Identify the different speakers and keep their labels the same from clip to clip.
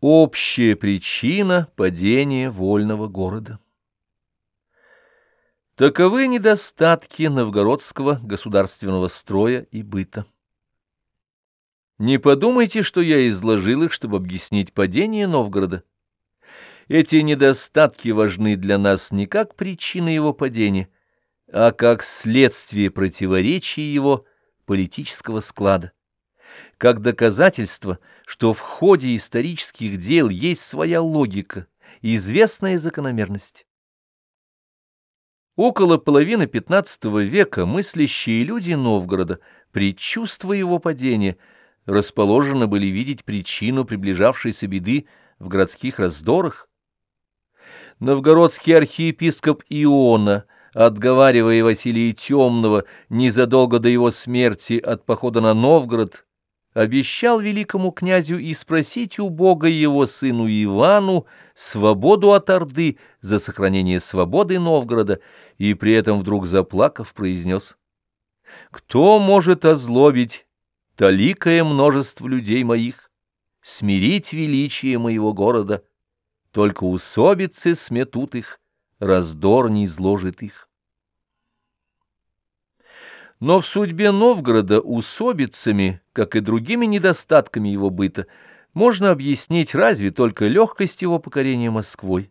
Speaker 1: Общая причина падения вольного города. Таковы недостатки новгородского государственного строя и быта. Не подумайте, что я изложил их, чтобы объяснить падение Новгорода. Эти недостатки важны для нас не как причина его падения, а как следствие противоречия его политического склада как доказательство, что в ходе исторических дел есть своя логика, известная закономерность. Около половины XV века мыслящие люди Новгорода, предчувствуя его падения, расположены были видеть причину приближавшейся беды в городских раздорах. Новгородский архиепископ Иона, отговаривая Василия Темного незадолго до его смерти от похода на Новгород, обещал великому князю и спросить у Бога его сыну Ивану свободу от Орды за сохранение свободы Новгорода, и при этом вдруг заплакав произнес «Кто может озлобить таликое множество людей моих, смирить величие моего города? Только усобицы сметут их, раздор не изложит их». Но в судьбе Новгорода усобицами, как и другими недостатками его быта, можно объяснить разве только легкость его покорения Москвой.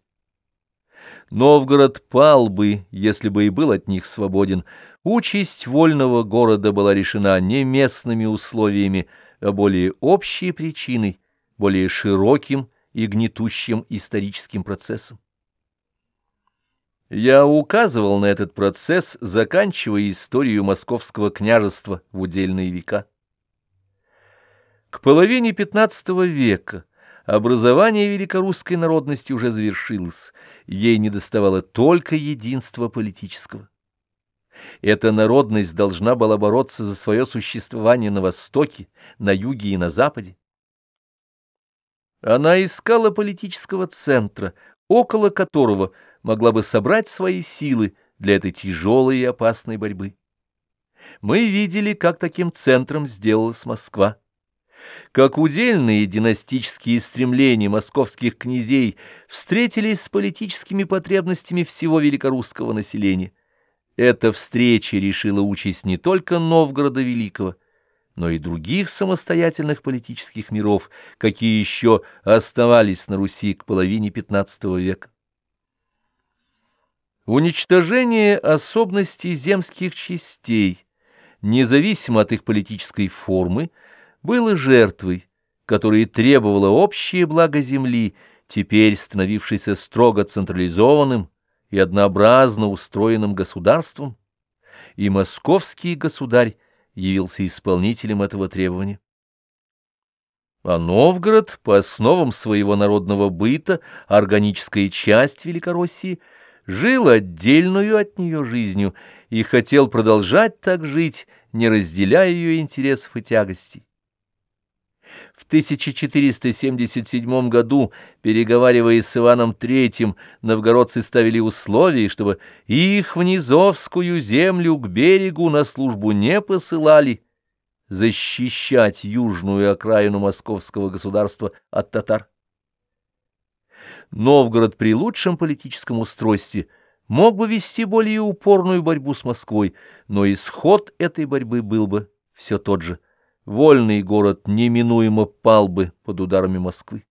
Speaker 1: Новгород пал бы, если бы и был от них свободен. Участь вольного города была решена не местными условиями, а более общей причиной, более широким и гнетущим историческим процессом. Я указывал на этот процесс, заканчивая историю московского княжества в удельные века. К половине XV века образование великорусской народности уже завершилось, ей недоставало только единства политического. Эта народность должна была бороться за свое существование на Востоке, на Юге и на Западе. Она искала политического центра, около которого – могла бы собрать свои силы для этой тяжелой и опасной борьбы. Мы видели, как таким центром сделалась Москва. Как удельные династические стремления московских князей встретились с политическими потребностями всего великорусского населения. Эта встреча решила участь не только Новгорода Великого, но и других самостоятельных политических миров, какие еще оставались на Руси к половине XV века. Уничтожение особенностей земских частей, независимо от их политической формы, было жертвой, которой требовало общее благо земли, теперь становившейся строго централизованным и однообразно устроенным государством, и московский государь явился исполнителем этого требования. А Новгород, по основам своего народного быта, органическая часть Великороссии – жил отдельную от нее жизнью и хотел продолжать так жить, не разделяя ее интересов и тягостей. В 1477 году, переговариваясь с Иваном III, новгородцы ставили условие, чтобы их в Низовскую землю к берегу на службу не посылали, защищать южную окраину московского государства от татар. Новгород при лучшем политическом устройстве мог бы вести более упорную борьбу с Москвой, но исход этой борьбы был бы все тот же. Вольный город неминуемо пал бы под ударами Москвы.